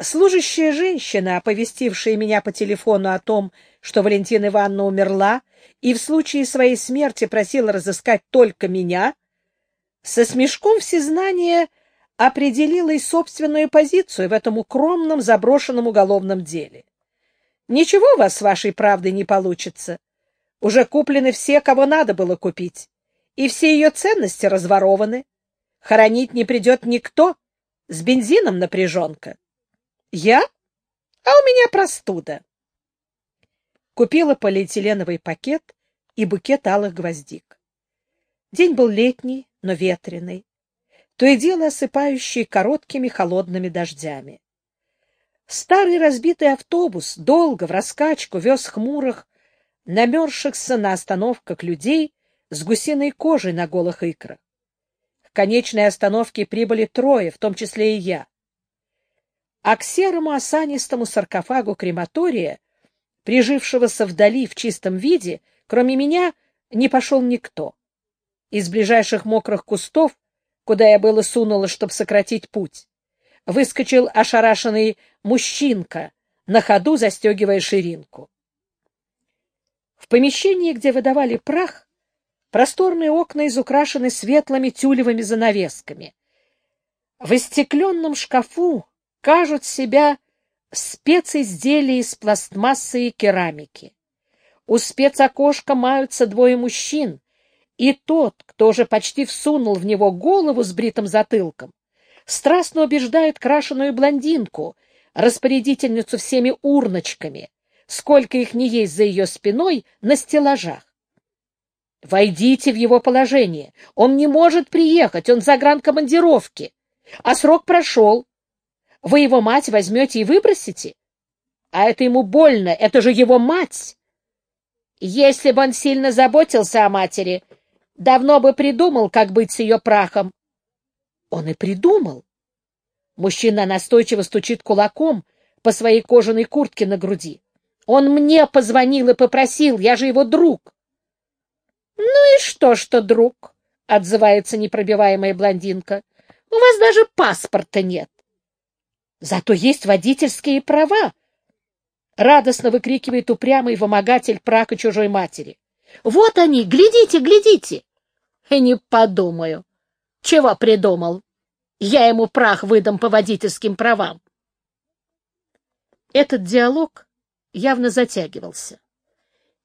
Служащая женщина, оповестившая меня по телефону о том, что Валентина Ивановна умерла и в случае своей смерти просила разыскать только меня, со смешком всезнания определила и собственную позицию в этом укромном заброшенном уголовном деле. Ничего у вас с вашей правдой не получится. Уже куплены все, кого надо было купить, и все ее ценности разворованы. Хоронить не придет никто, с бензином напряженка. Я? А у меня простуда. Купила полиэтиленовый пакет и букет алых гвоздик. День был летний, но ветреный, то и дело осыпающий короткими холодными дождями. Старый разбитый автобус долго в раскачку вез хмурых, намерзшихся на остановках людей с гусиной кожей на голых икрах. К конечной остановке прибыли трое, в том числе и я. А к серому осанистому саркофагу крематория, прижившегося вдали в чистом виде, кроме меня, не пошел никто. Из ближайших мокрых кустов, куда я было сунула, чтобы сократить путь, выскочил ошарашенный мужчинка, на ходу застегивая ширинку. В помещении, где выдавали прах, просторные окна изукрашены светлыми тюлевыми занавесками. В истекленном шкафу кажут себя специзделия из пластмассы и керамики. У спецокошка маются двое мужчин, и тот, кто уже почти всунул в него голову с бритым затылком, страстно убеждает крашеную блондинку, распорядительницу всеми урночками, сколько их не есть за ее спиной, на стеллажах. Войдите в его положение. Он не может приехать, он за гран-командировки. А срок прошел. Вы его мать возьмете и выбросите? А это ему больно, это же его мать. Если бы он сильно заботился о матери, давно бы придумал, как быть с ее прахом. Он и придумал. Мужчина настойчиво стучит кулаком по своей кожаной куртке на груди. Он мне позвонил и попросил, я же его друг. — Ну и что, что друг? — отзывается непробиваемая блондинка. — У вас даже паспорта нет. — Зато есть водительские права. Радостно выкрикивает упрямый вымогатель прака чужой матери. — Вот они, глядите, глядите! И не подумаю. Чего придумал? Я ему прах выдам по водительским правам. Этот диалог явно затягивался.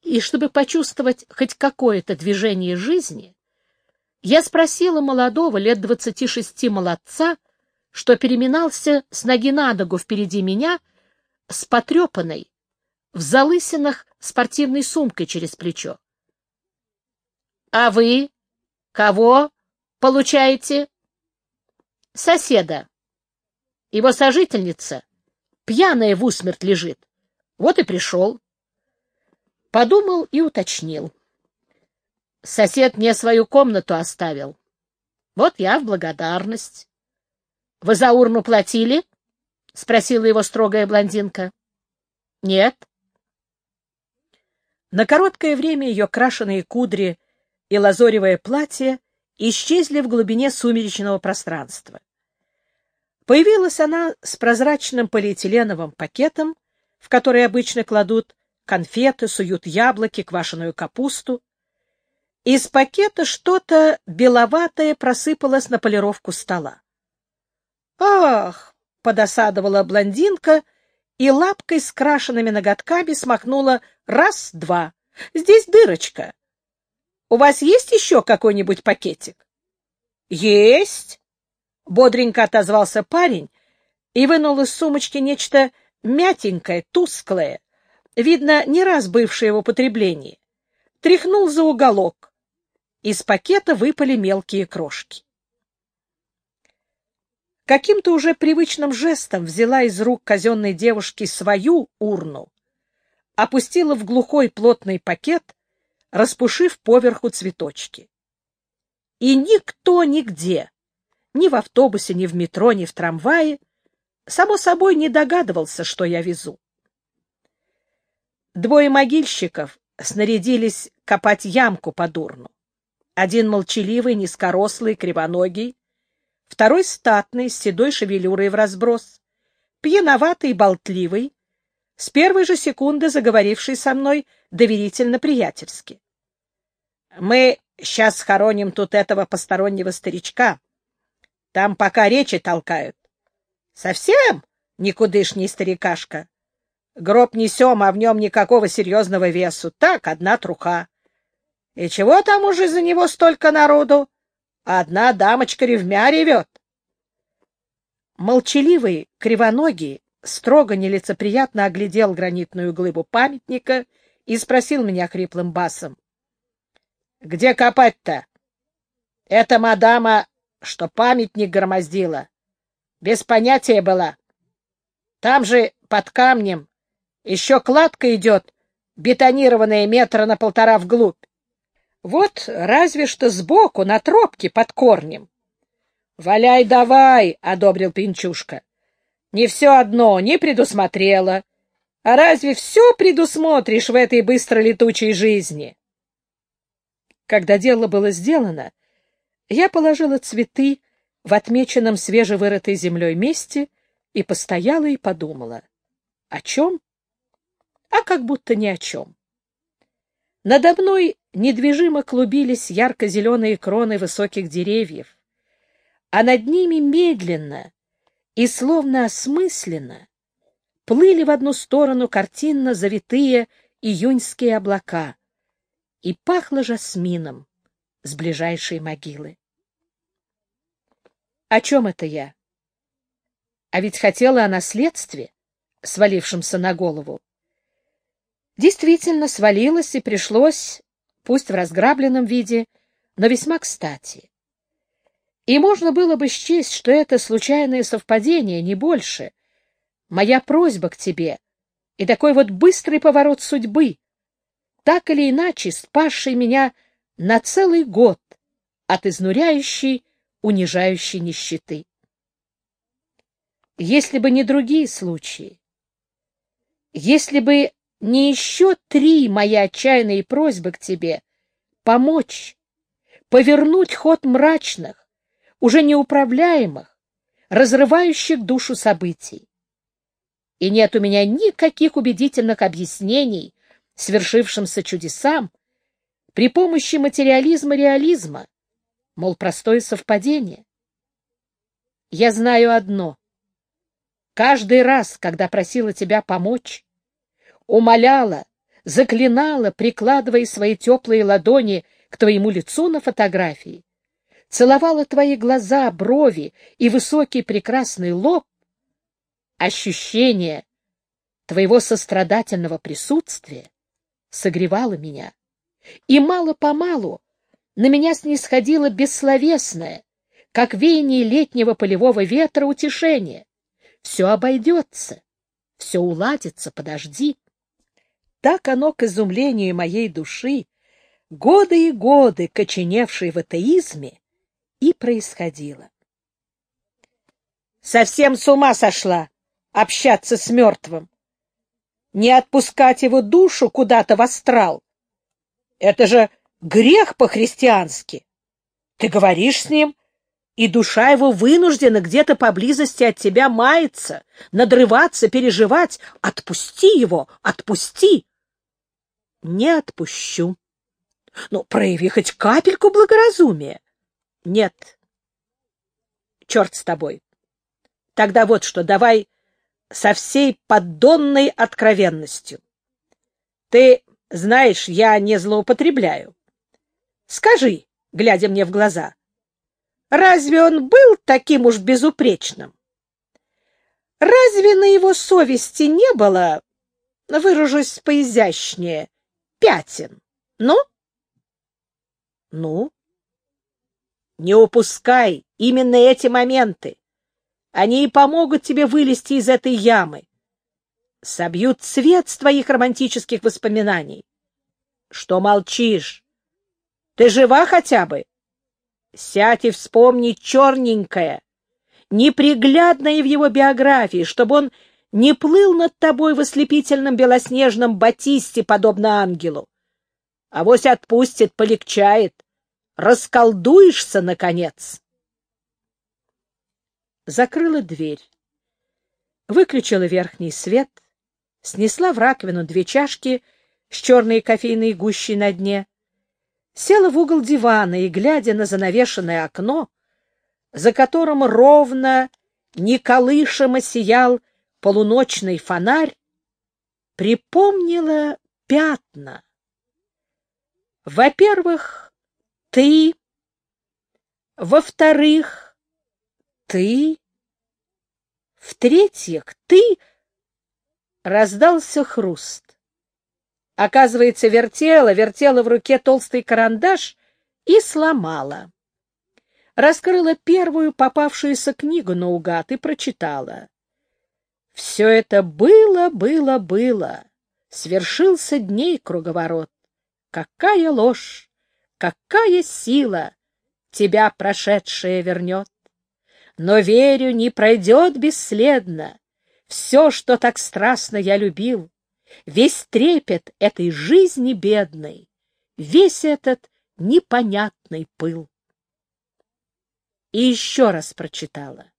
И чтобы почувствовать хоть какое-то движение жизни, я спросила молодого, лет двадцати шести молодца, что переминался с ноги на ногу впереди меня, с потрепанной, в залысинах спортивной сумкой через плечо. — А вы кого получаете? — Соседа. Его сожительница пьяная в усмерть лежит. Вот и пришел. Подумал и уточнил. Сосед мне свою комнату оставил. Вот я в благодарность. — Вы за урну платили? — спросила его строгая блондинка. — Нет. На короткое время ее крашеные кудри и лазоревое платье исчезли в глубине сумеречного пространства. Появилась она с прозрачным полиэтиленовым пакетом, в который обычно кладут конфеты, суют яблоки, квашеную капусту. Из пакета что-то беловатое просыпалось на полировку стола. «Ах!» — подосадовала блондинка и лапкой с крашенными ноготками смахнула раз-два. «Здесь дырочка. У вас есть еще какой-нибудь пакетик?» «Есть!» — бодренько отозвался парень и вынул из сумочки нечто мятенькое, тусклое, видно, не раз бывшее в употреблении, тряхнул за уголок. Из пакета выпали мелкие крошки. Каким-то уже привычным жестом взяла из рук казенной девушки свою урну, опустила в глухой плотный пакет, распушив поверху цветочки. И никто нигде, ни в автобусе, ни в метро, ни в трамвае, само собой не догадывался, что я везу. Двое могильщиков снарядились копать ямку под урну. Один молчаливый, низкорослый, кривоногий, второй статный, с седой шевелюрой в разброс, пьяноватый и болтливый, с первой же секунды заговоривший со мной доверительно-приятельски. Мы сейчас хороним тут этого постороннего старичка. Там пока речи толкают. Совсем никудышний старикашка. Гроб несем, а в нем никакого серьезного весу. Так, одна труха. И чего там уже за него столько народу? Одна дамочка ревмя ревет. Молчаливый, кривоногий, строго нелицеприятно оглядел гранитную глыбу памятника и спросил меня хриплым басом. — Где копать-то? — Это мадама, что памятник громоздила. Без понятия была. Там же под камнем еще кладка идет, бетонированная метра на полтора вглубь. Вот разве что сбоку, на тропке под корнем. — Валяй давай, — одобрил Пинчушка. — Не все одно, не предусмотрела. А разве все предусмотришь в этой быстро летучей жизни? Когда дело было сделано, я положила цветы в отмеченном свежевырытой землей месте и постояла и подумала. О чем? А как будто ни о чем. Надо мной недвижимо клубились ярко-зеленые кроны высоких деревьев, а над ними медленно и словно осмысленно плыли в одну сторону картинно завитые июньские облака, и пахло жасмином с ближайшей могилы. О чем это я? А ведь хотела о наследстве, свалившемся на голову. Действительно, свалилось и пришлось, пусть в разграбленном виде, но весьма кстати. И можно было бы счесть, что это случайное совпадение, не больше. Моя просьба к тебе и такой вот быстрый поворот судьбы, так или иначе спасший меня на целый год от изнуряющей, унижающей нищеты. Если бы не другие случаи, если бы не еще три мои отчаянные просьбы к тебе помочь, повернуть ход мрачных, уже неуправляемых, разрывающих душу событий. И нет у меня никаких убедительных объяснений свершившимся чудесам при помощи материализма-реализма, мол, простое совпадение. Я знаю одно. Каждый раз, когда просила тебя помочь, умоляла, заклинала, прикладывая свои теплые ладони к твоему лицу на фотографии, целовала твои глаза, брови и высокий прекрасный лоб, ощущение твоего сострадательного присутствия согревало меня, и мало-помалу на меня снисходило бессловесное, как веяние летнего полевого ветра утешение. Все обойдется, все уладится, подожди. Так оно, к изумлению моей души, годы и годы, коченевшей в атеизме, и происходило. Совсем с ума сошла общаться с мертвым. Не отпускать его душу куда-то в астрал. Это же грех по-христиански. Ты говоришь с ним, и душа его вынуждена где-то поблизости от тебя маяться, надрываться, переживать. Отпусти его, отпусти не отпущу. Ну, прояви хоть капельку благоразумия. Нет. Черт с тобой. Тогда вот что, давай со всей поддонной откровенностью. Ты знаешь, я не злоупотребляю. Скажи, глядя мне в глаза, разве он был таким уж безупречным? Разве на его совести не было, выражусь поизящнее, пятен. Ну? Ну? Не упускай именно эти моменты. Они и помогут тебе вылезти из этой ямы. Собьют цвет с твоих романтических воспоминаний. Что молчишь? Ты жива хотя бы? Сядь и вспомни черненькое, неприглядное в его биографии, чтобы он не плыл над тобой в ослепительном белоснежном батисте, подобно ангелу. А вось отпустит, полегчает. Расколдуешься, наконец. Закрыла дверь. выключила верхний свет, снесла в раковину две чашки с черной кофейной гущей на дне, села в угол дивана и, глядя на занавешенное окно, за которым ровно, неколышимо сиял полуночный фонарь, припомнила пятна. Во-первых, ты. Во-вторых, ты. В-третьих, ты... Раздался хруст. Оказывается, вертела, вертела в руке толстый карандаш и сломала. Раскрыла первую попавшуюся книгу наугад и прочитала. Все это было, было, было. Свершился дней круговорот. Какая ложь, какая сила тебя прошедшее вернет. Но, верю, не пройдет бесследно все, что так страстно я любил, весь трепет этой жизни бедной, весь этот непонятный пыл. И еще раз прочитала.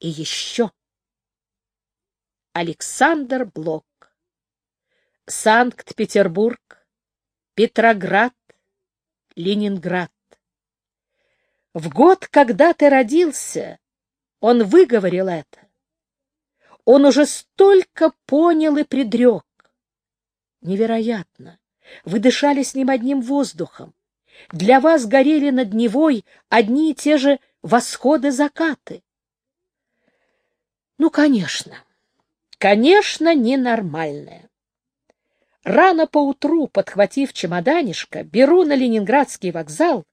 И еще. Александр Блок. Санкт-Петербург, Петроград, Ленинград. В год, когда ты родился, он выговорил это. Он уже столько понял и предрек. Невероятно! Вы дышали с ним одним воздухом. Для вас горели над Невой одни и те же восходы-закаты. Ну, конечно, конечно, ненормальное. Рано поутру, подхватив чемоданишко, беру на Ленинградский вокзал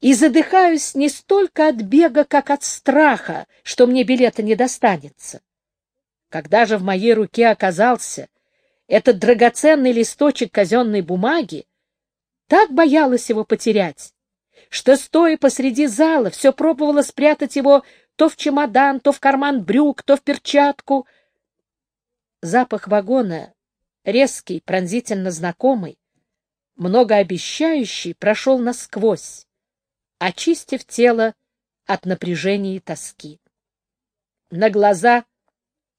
и задыхаюсь не столько от бега, как от страха, что мне билета не достанется. Когда же в моей руке оказался этот драгоценный листочек казенной бумаги, так боялась его потерять, что, стоя посреди зала, все пробовала спрятать его то в чемодан, то в карман брюк, то в перчатку. Запах вагона, резкий, пронзительно знакомый, многообещающий, прошел насквозь, очистив тело от напряжения и тоски. На глаза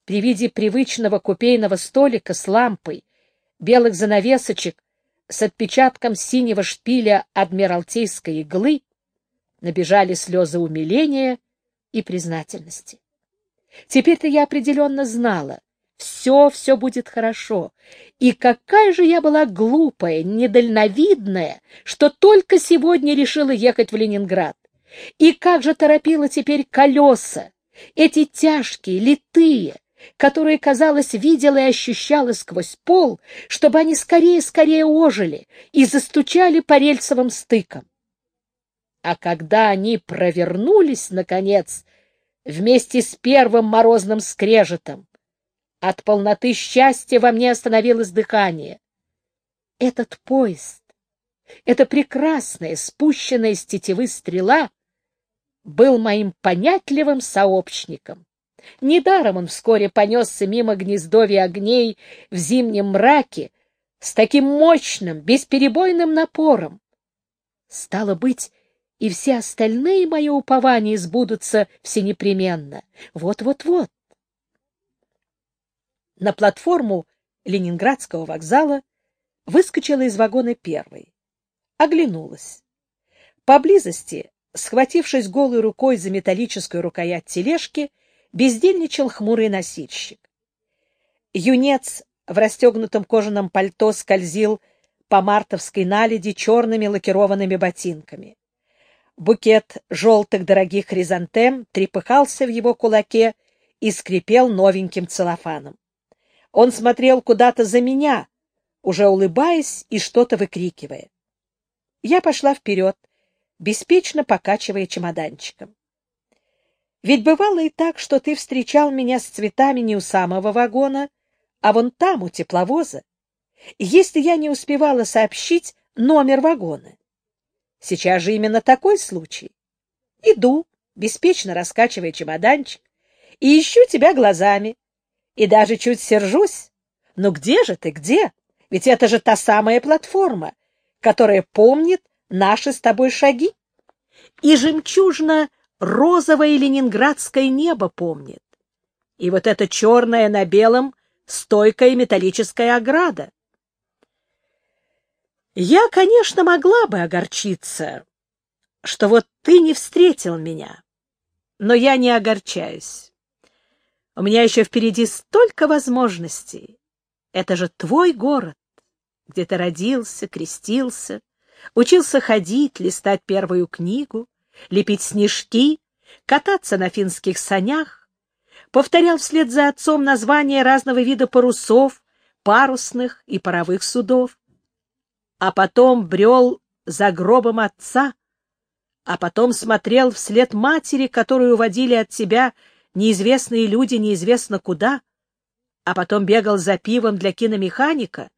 при виде привычного купейного столика с лампой, белых занавесочек с отпечатком синего шпиля адмиралтейской иглы набежали слезы умиления и признательности. Теперь-то я определенно знала, все, все будет хорошо. И какая же я была глупая, недальновидная, что только сегодня решила ехать в Ленинград. И как же торопила теперь колеса, эти тяжкие, литые, которые, казалось, видела и ощущала сквозь пол, чтобы они скорее-скорее ожили и застучали по рельсовым стыкам. А когда они провернулись, наконец, вместе с первым морозным скрежетом, от полноты счастья во мне остановилось дыхание. Этот поезд, эта прекрасная, спущенная с тетивы стрела, был моим понятливым сообщником Недаром он вскоре понесся мимо гнездовья огней в зимнем мраке с таким мощным, бесперебойным напором. Стало быть, и все остальные мои упования сбудутся всенепременно. Вот-вот-вот. На платформу Ленинградского вокзала выскочила из вагона первой. Оглянулась. Поблизости, схватившись голой рукой за металлическую рукоять тележки, бездельничал хмурый носильщик. Юнец в расстегнутом кожаном пальто скользил по мартовской наледи черными лакированными ботинками. Букет желтых дорогих хризантем трепыхался в его кулаке и скрипел новеньким целлофаном. Он смотрел куда-то за меня, уже улыбаясь и что-то выкрикивая. Я пошла вперед, беспечно покачивая чемоданчиком. Ведь бывало и так, что ты встречал меня с цветами не у самого вагона, а вон там, у тепловоза, если я не успевала сообщить номер вагона. Сейчас же именно такой случай. Иду, беспечно раскачивая чемоданчик, и ищу тебя глазами, и даже чуть сержусь. Ну где же ты, где? Ведь это же та самая платформа, которая помнит наши с тобой шаги. И жемчужно розовое ленинградское небо помнит. И вот эта черная на белом стойкая металлическая ограда. Я, конечно, могла бы огорчиться, что вот ты не встретил меня, но я не огорчаюсь. У меня еще впереди столько возможностей. Это же твой город, где ты родился, крестился, учился ходить, листать первую книгу, лепить снежки, кататься на финских санях, повторял вслед за отцом названия разного вида парусов, парусных и паровых судов, а потом брел за гробом отца, а потом смотрел вслед матери, которую уводили от себя неизвестные люди неизвестно куда, а потом бегал за пивом для киномеханика,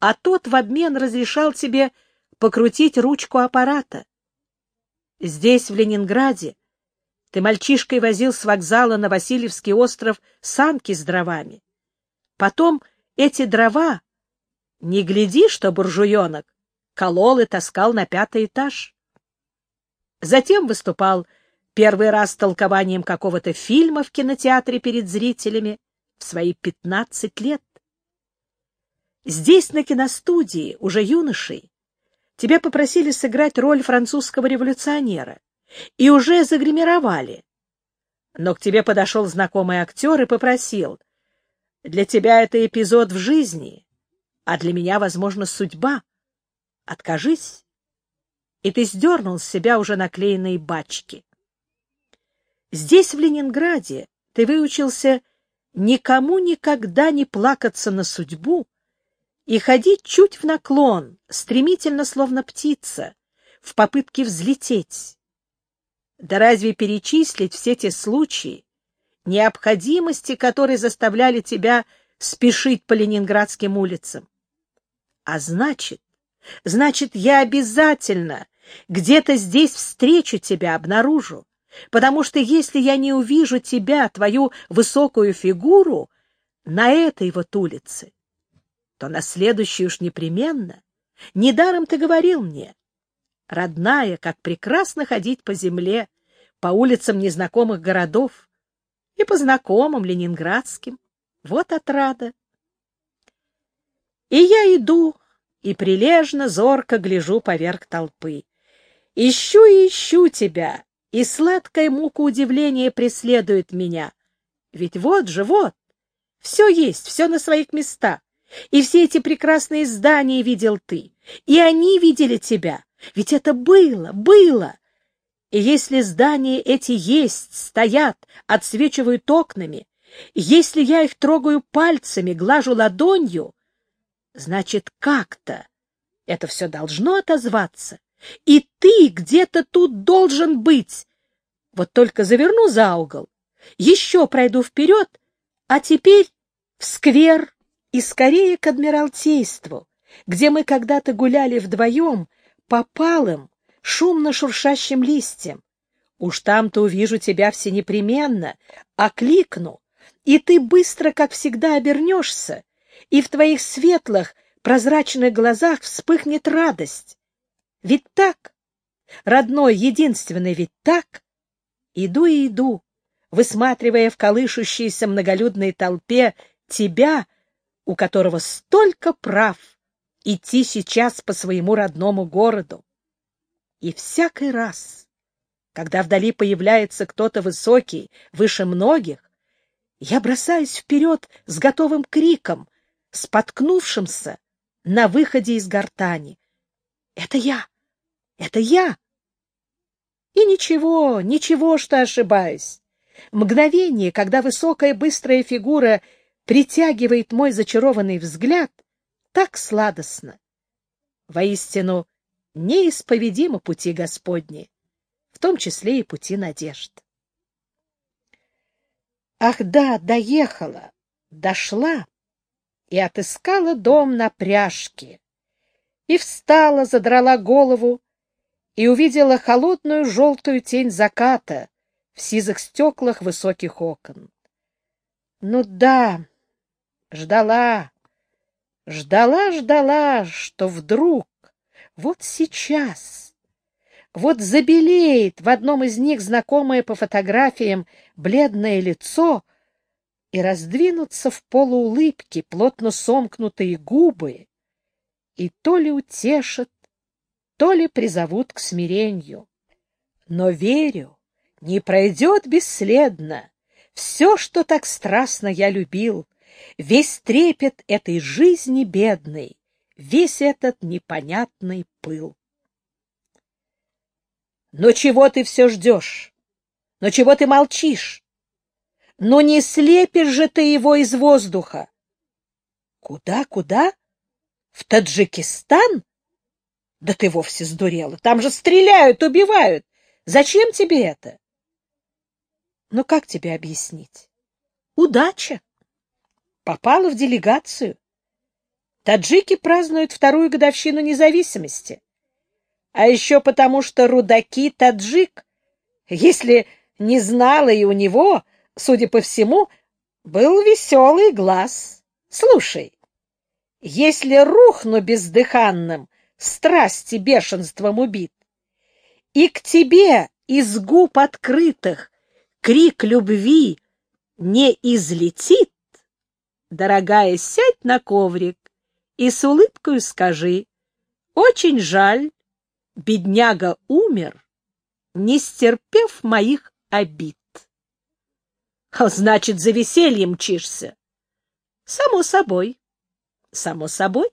а тот в обмен разрешал тебе покрутить ручку аппарата. Здесь, в Ленинграде, ты мальчишкой возил с вокзала на Васильевский остров санки с дровами. Потом эти дрова, не гляди, что буржуенок, колол и таскал на пятый этаж. Затем выступал первый раз толкованием какого-то фильма в кинотеатре перед зрителями в свои пятнадцать лет. Здесь, на киностудии, уже юношей, тебя попросили сыграть роль французского революционера и уже загримировали. Но к тебе подошел знакомый актер и попросил, «Для тебя это эпизод в жизни, а для меня, возможно, судьба. Откажись». И ты сдернул с себя уже наклеенные бачки. Здесь, в Ленинграде, ты выучился никому никогда не плакаться на судьбу и ходить чуть в наклон, стремительно, словно птица, в попытке взлететь. Да разве перечислить все те случаи, необходимости, которые заставляли тебя спешить по ленинградским улицам? А значит, значит, я обязательно где-то здесь встречу тебя, обнаружу, потому что если я не увижу тебя, твою высокую фигуру, на этой вот улице, то на следующей уж непременно. Недаром ты говорил мне, родная, как прекрасно ходить по земле, по улицам незнакомых городов и по знакомым ленинградским. Вот отрада. И я иду, и прилежно, зорко гляжу поверх толпы. Ищу и ищу тебя, и сладкая мука удивления преследует меня. Ведь вот же, вот, все есть, все на своих местах. И все эти прекрасные здания видел ты, и они видели тебя. Ведь это было, было. И если здания эти есть, стоят, отсвечивают окнами, если я их трогаю пальцами, глажу ладонью, значит, как-то это все должно отозваться. И ты где-то тут должен быть. Вот только заверну за угол, еще пройду вперед, а теперь в сквер и скорее к Адмиралтейству, где мы когда-то гуляли вдвоем по палым, шумно шуршащим листьям. Уж там-то увижу тебя все непременно, окликну, и ты быстро, как всегда, обернешься, и в твоих светлых, прозрачных глазах вспыхнет радость. Ведь так, родной, единственный, ведь так. Иду и иду, высматривая в колышущейся многолюдной толпе тебя, у которого столько прав идти сейчас по своему родному городу. И всякий раз, когда вдали появляется кто-то высокий, выше многих, я бросаюсь вперед с готовым криком, споткнувшимся на выходе из гортани. Это я! Это я! И ничего, ничего, что ошибаюсь. Мгновение, когда высокая быстрая фигура притягивает мой зачарованный взгляд так сладостно. Воистину, неисповедимы пути Господни, в том числе и пути надежд. Ах да, доехала, дошла и отыскала дом на пряжке, и встала, задрала голову и увидела холодную желтую тень заката в сизых стеклах высоких окон. Ну да, Ждала, ждала, ждала, что вдруг, вот сейчас, вот забелеет в одном из них знакомое по фотографиям бледное лицо, и раздвинутся в полуулыбке плотно сомкнутые губы, и то ли утешат, то ли призовут к смирению. Но верю, не пройдет бесследно все, что так страстно я любил, весь трепет этой жизни бедной, весь этот непонятный пыл. Но чего ты все ждешь? Но чего ты молчишь? Но не слепишь же ты его из воздуха. Куда, куда? В Таджикистан? Да ты вовсе сдурела. Там же стреляют, убивают. Зачем тебе это? Ну, как тебе объяснить? Удача. Попала в делегацию. Таджики празднуют вторую годовщину независимости. А еще потому, что рудаки таджик. Если не знала и у него, судя по всему, был веселый глаз. Слушай, если рухну бездыханным, страсти бешенством убит, и к тебе из губ открытых крик любви не излетит, дорогая, сядь на коврик и с улыбкой скажи, очень жаль, бедняга умер, не стерпев моих обид. Значит, за весельем мчишься. Само собой, само собой.